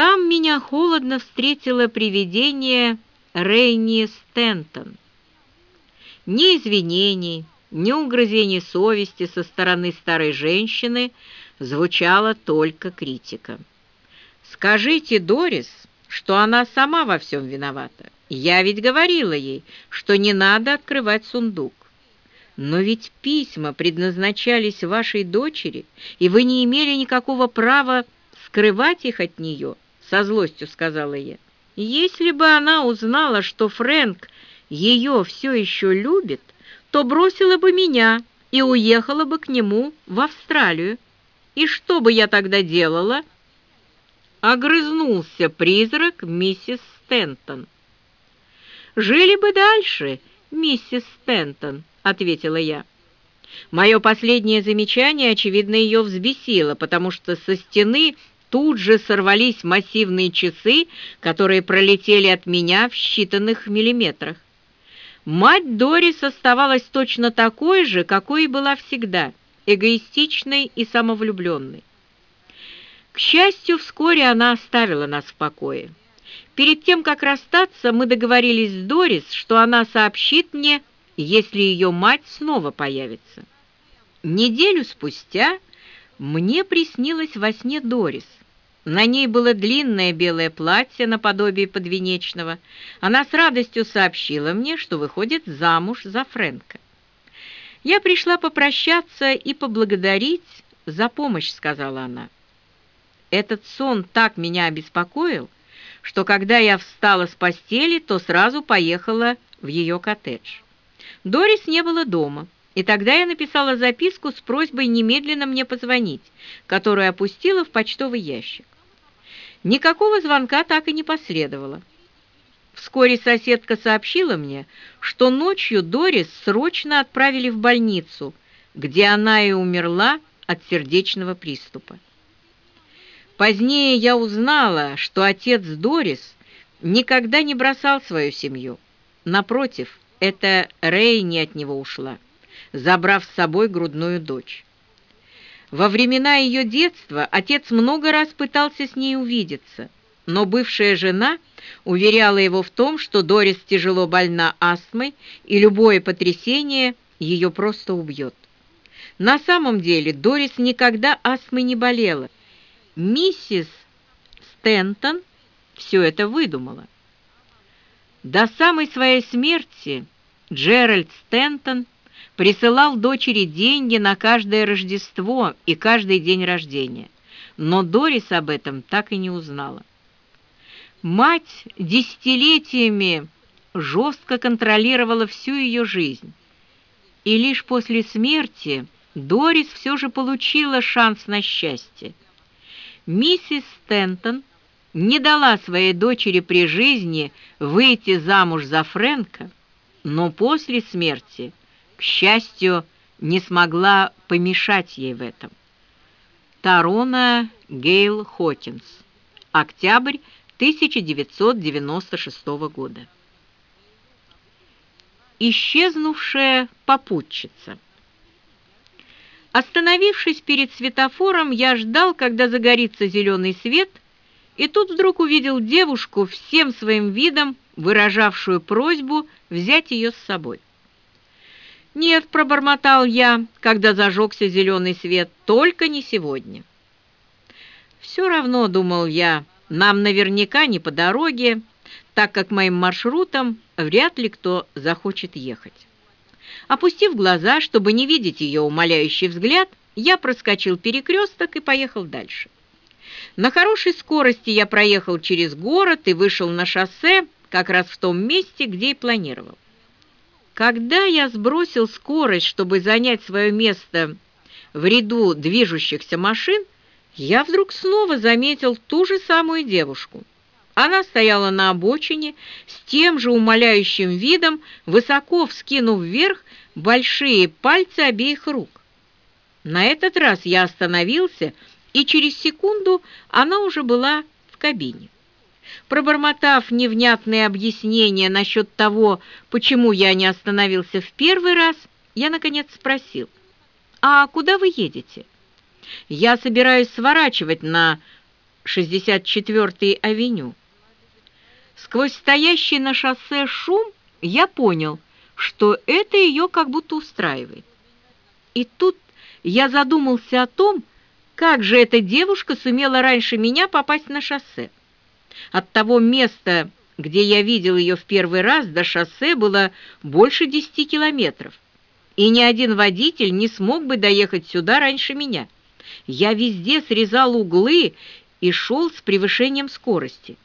там меня холодно встретило привидение Рейни Стентон. Ни извинений, ни угрызений совести со стороны старой женщины звучала только критика. «Скажите, Дорис, что она сама во всем виновата. Я ведь говорила ей, что не надо открывать сундук. Но ведь письма предназначались вашей дочери, и вы не имели никакого права скрывать их от нее, со злостью сказала я. Если бы она узнала, что Фрэнк ее все еще любит, то бросила бы меня и уехала бы к нему в Австралию. И что бы я тогда делала? Огрызнулся призрак миссис Стентон. «Жили бы дальше, миссис Стентон», — ответила я. Мое последнее замечание, очевидно, ее взбесило, потому что со стены тут же сорвались массивные часы, которые пролетели от меня в считанных миллиметрах. Мать Дорис оставалась точно такой же, какой и была всегда, эгоистичной и самовлюбленной. К счастью, вскоре она оставила нас в покое. Перед тем, как расстаться, мы договорились с Дорис, что она сообщит мне, если ее мать снова появится. Неделю спустя мне приснилось во сне Дорис. На ней было длинное белое платье наподобие подвенечного. Она с радостью сообщила мне, что выходит замуж за Фрэнка. «Я пришла попрощаться и поблагодарить за помощь», — сказала она. Этот сон так меня обеспокоил, что когда я встала с постели, то сразу поехала в ее коттедж. Дорис не было дома, и тогда я написала записку с просьбой немедленно мне позвонить, которую опустила в почтовый ящик. Никакого звонка так и не последовало. Вскоре соседка сообщила мне, что ночью Дорис срочно отправили в больницу, где она и умерла от сердечного приступа. Позднее я узнала, что отец Дорис никогда не бросал свою семью. Напротив, это Рейни от него ушла, забрав с собой грудную дочь. Во времена ее детства отец много раз пытался с ней увидеться, но бывшая жена уверяла его в том, что Дорис тяжело больна астмой, и любое потрясение ее просто убьет. На самом деле Дорис никогда астмой не болела. Миссис Стентон все это выдумала. До самой своей смерти Джеральд Стентон присылал дочери деньги на каждое Рождество и каждый день рождения, но Дорис об этом так и не узнала. Мать десятилетиями жестко контролировала всю ее жизнь, и лишь после смерти Дорис все же получила шанс на счастье. Миссис Стентон не дала своей дочери при жизни выйти замуж за Фрэнка, но после смерти к счастью, не смогла помешать ей в этом. Тарона Гейл Хотинс. Октябрь 1996 года. Исчезнувшая попутчица. Остановившись перед светофором, я ждал, когда загорится зеленый свет, и тут вдруг увидел девушку всем своим видом, выражавшую просьбу взять ее с собой. «Нет», — пробормотал я, когда зажегся зеленый свет, — «только не сегодня». «Все равно», — думал я, — «нам наверняка не по дороге, так как моим маршрутом вряд ли кто захочет ехать». Опустив глаза, чтобы не видеть ее умоляющий взгляд, я проскочил перекресток и поехал дальше. На хорошей скорости я проехал через город и вышел на шоссе как раз в том месте, где и планировал. Когда я сбросил скорость, чтобы занять свое место в ряду движущихся машин, я вдруг снова заметил ту же самую девушку. Она стояла на обочине с тем же умоляющим видом, высоко вскинув вверх большие пальцы обеих рук. На этот раз я остановился, и через секунду она уже была в кабине. Пробормотав невнятные объяснения насчет того, почему я не остановился в первый раз, я, наконец, спросил, «А куда вы едете?» «Я собираюсь сворачивать на 64-й авеню. Сквозь стоящий на шоссе шум я понял, что это ее как будто устраивает. И тут я задумался о том, как же эта девушка сумела раньше меня попасть на шоссе. От того места, где я видел ее в первый раз, до шоссе было больше десяти километров, и ни один водитель не смог бы доехать сюда раньше меня. Я везде срезал углы и шел с превышением скорости.